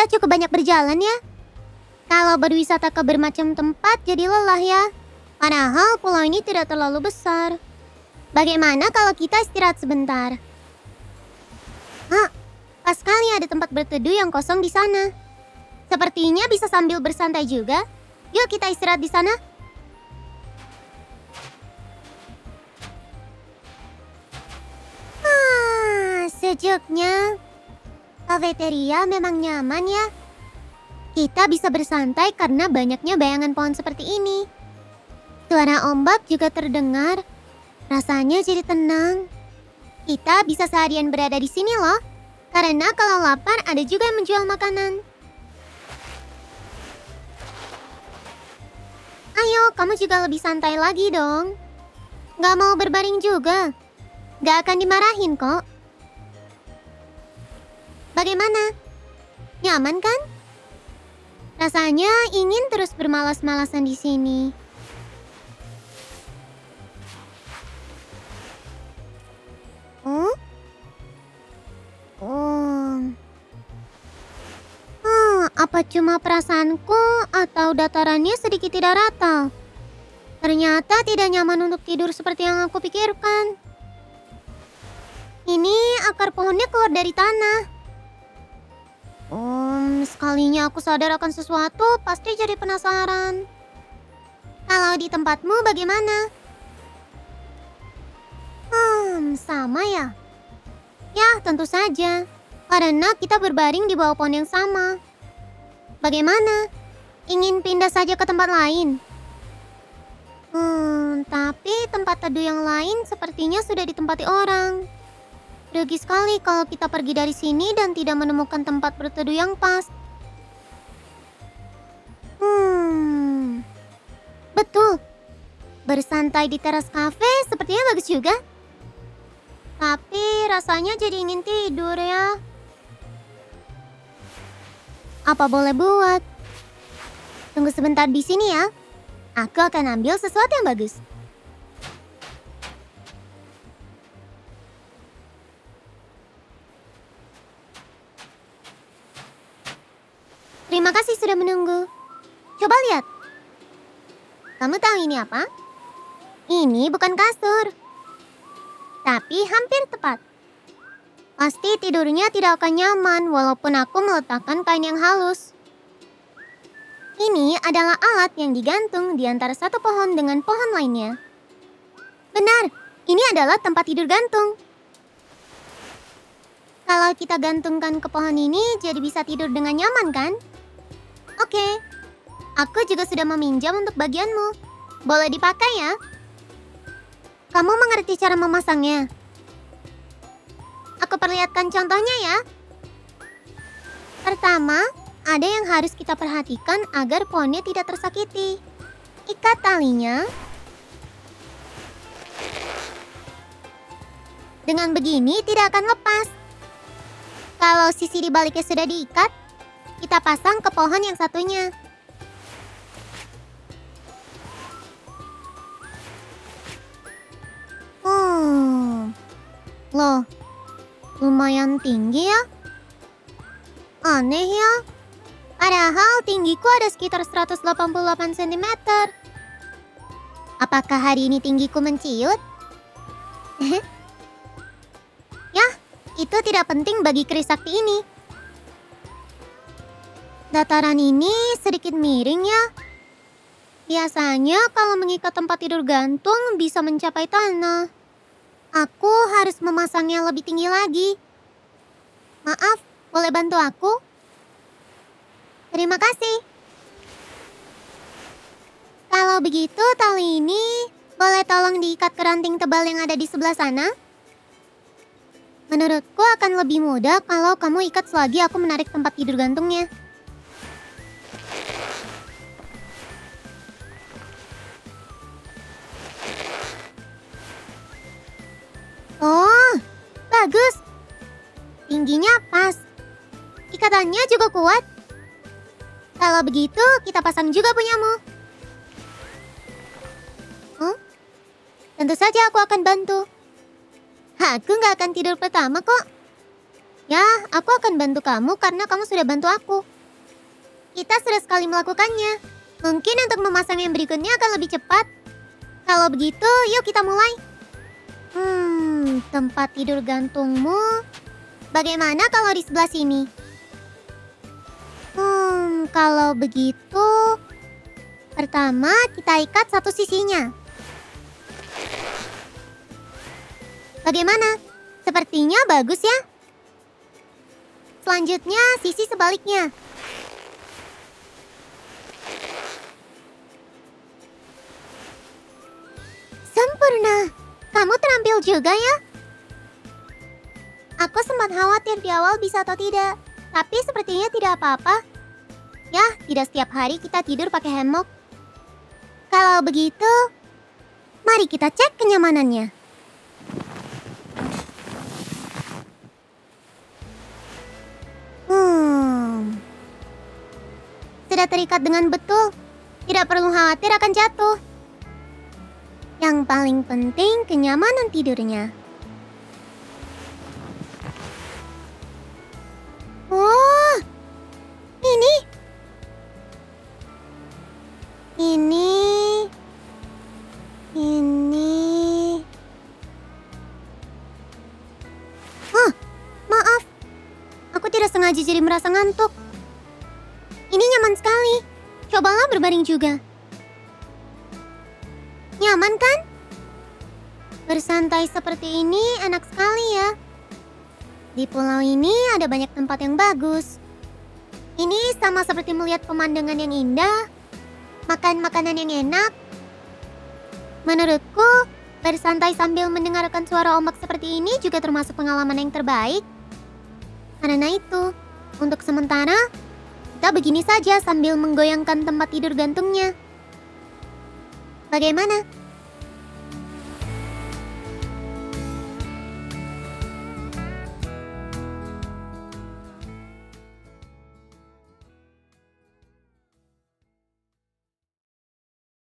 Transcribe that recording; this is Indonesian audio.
Kita cukup banyak berjalan ya. Kalau berwisata ke bermacam tempat jadi lelah ya. Padahal pulau ini tidak terlalu besar. Bagaimana kalau kita istirahat sebentar? Hah, pas sekali ada tempat berteduh yang kosong di sana. Sepertinya bisa sambil bersantai juga. Yuk kita istirahat di sana. Ah, sejuknya. Kafeteria memang nyaman ya. Kita bisa bersantai karena banyaknya bayangan pohon seperti ini. Suara ombak juga terdengar. Rasanya jadi tenang. Kita bisa seharian berada di sini loh. Karena kalau lapar ada juga yang menjual makanan. Ayo, kamu juga lebih santai lagi dong. Gak mau berbaring juga. Gak akan dimarahin kok. Bagaimana? Nyaman kan? Rasanya ingin terus bermalas-malasan di sini. Oh? Oh. Hmm, apa cuma perasaanku atau datarannya sedikit tidak rata? Ternyata tidak nyaman untuk tidur seperti yang aku pikirkan. Ini akar pohonnya keluar dari tanah. Um, sekalinya aku sadar akan sesuatu, pasti jadi penasaran. Kalau di tempatmu bagaimana? Hmm, sama ya? Ya, tentu saja. Karena kita berbaring di bawah pohon yang sama. Bagaimana? Ingin pindah saja ke tempat lain? Hmm, tapi tempat teduh yang lain sepertinya sudah ditempati orang. Rugi sekali kalau kita pergi dari sini dan tidak menemukan tempat berteduh yang pas. Hmm, betul. Bersantai di teras kafe sepertinya bagus juga. Tapi rasanya jadi ingin tidur ya. Apa boleh buat? Tunggu sebentar di sini ya. Aku akan ambil sesuatu yang bagus. Terima kasih sudah menunggu. Coba lihat. Kamu tahu ini apa? Ini bukan kasur. Tapi hampir tepat. Pasti tidurnya tidak akan nyaman walaupun aku meletakkan kain yang halus. Ini adalah alat yang digantung di antara satu pohon dengan pohon lainnya. Benar, ini adalah tempat tidur gantung. Kalau kita gantungkan ke pohon ini, jadi bisa tidur dengan nyaman kan? Oke, aku juga sudah meminjam untuk bagianmu. Boleh dipakai ya? Kamu mengerti cara memasangnya? Aku perlihatkan contohnya ya. Pertama, ada yang harus kita perhatikan agar pohonnya tidak tersakiti. Ikat talinya. Dengan begini tidak akan lepas. Kalau sisi di baliknya sudah diikat, kita pasang ke pohon yang satunya. Hmm. Loh, lumayan tinggi ya? Aneh ya. Padahal tinggiku ada sekitar 188 cm. Apakah hari ini tinggiku menciut? ya, itu tidak penting bagi keris sakti ini. Dataran ini sedikit miring ya. Biasanya kalau mengikat tempat tidur gantung bisa mencapai tanah. Aku harus memasangnya lebih tinggi lagi. Maaf, boleh bantu aku? Terima kasih. Kalau begitu, tali ini boleh tolong diikat ke ranting tebal yang ada di sebelah sana? Menurutku akan lebih mudah kalau kamu ikat selagi aku menarik tempat tidur gantungnya. Tingginya pas. Ikatannya juga kuat. Kalau begitu, kita pasang juga punyamu. Huh? Tentu saja aku akan bantu. Aku nggak akan tidur pertama kok. Ya, aku akan bantu kamu karena kamu sudah bantu aku. Kita sudah sekali melakukannya. Mungkin untuk memasang yang berikutnya akan lebih cepat. Kalau begitu, yuk kita mulai. Hmm, tempat tidur gantungmu. Bagaimana kalau di sebelah sini? Hmm, kalau begitu, pertama kita ikat satu sisinya. Bagaimana? Sepertinya bagus ya. Selanjutnya, sisi sebaliknya. Sempurna. Kamu terampil juga ya? Aku sempat khawatir di awal bisa atau tidak, tapi sepertinya tidak apa-apa. Ya, tidak setiap hari kita tidur pakai hammock. Kalau begitu, mari kita cek kenyamanannya. Hmm. Sudah terikat dengan betul. Tidak perlu khawatir akan jatuh. Yang paling penting kenyamanan tidurnya. Tidak sengaja jadi merasa ngantuk. Ini nyaman sekali. Cobalah berbaring juga. Nyaman kan? Bersantai seperti ini enak sekali ya. Di pulau ini ada banyak tempat yang bagus. Ini sama seperti melihat pemandangan yang indah, makan makanan yang enak. Menurutku, bersantai sambil mendengarkan suara ombak seperti ini juga termasuk pengalaman yang terbaik. Karena itu, untuk sementara, kita begini saja sambil menggoyangkan tempat tidur gantungnya. Bagaimana?